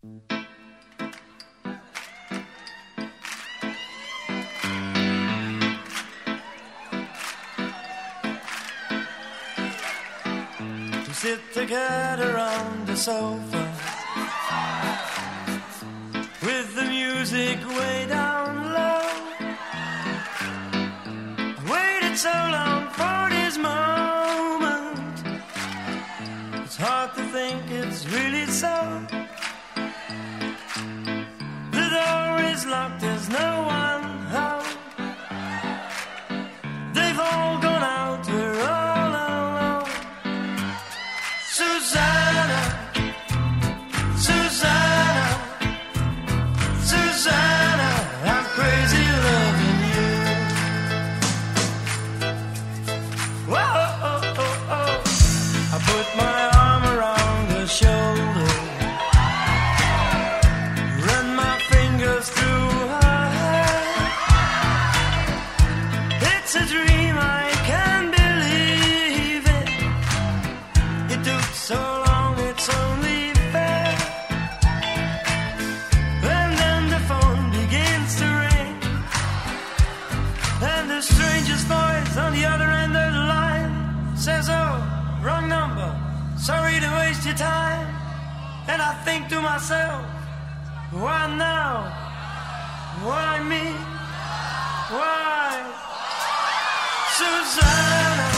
To sit together on the sofa with the music way down low. I waited so long for this moment. It's hard to think it's really so. Locked, there's no It's a dream, I can't believe it. It took so long, it's only fair. And then the phone begins to ring. And the stranger's voice on the other end of the line says, Oh, wrong number. Sorry to waste your time. And I think to myself, Why now? Why me? Why? Suzana.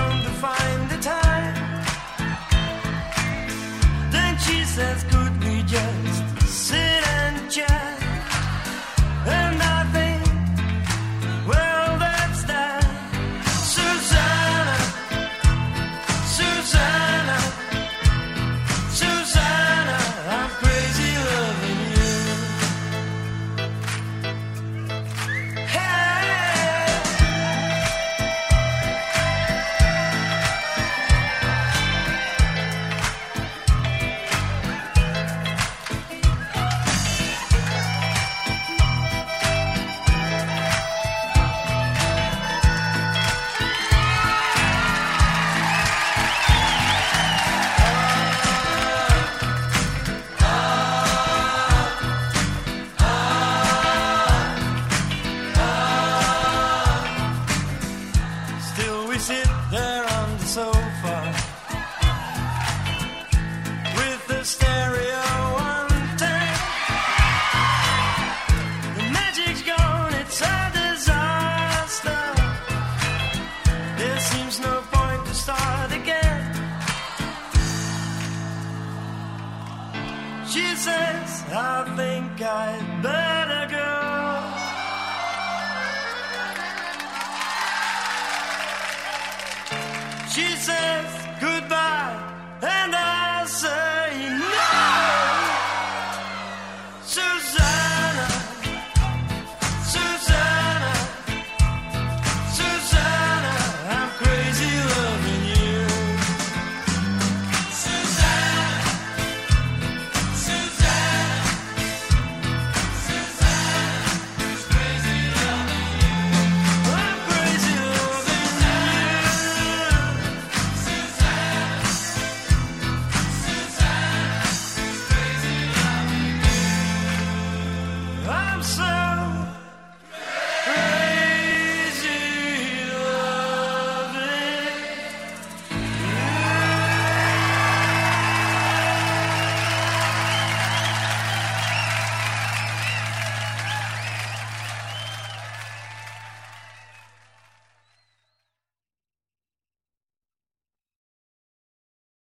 She says, I think I'd better go. She says goodbye, and I say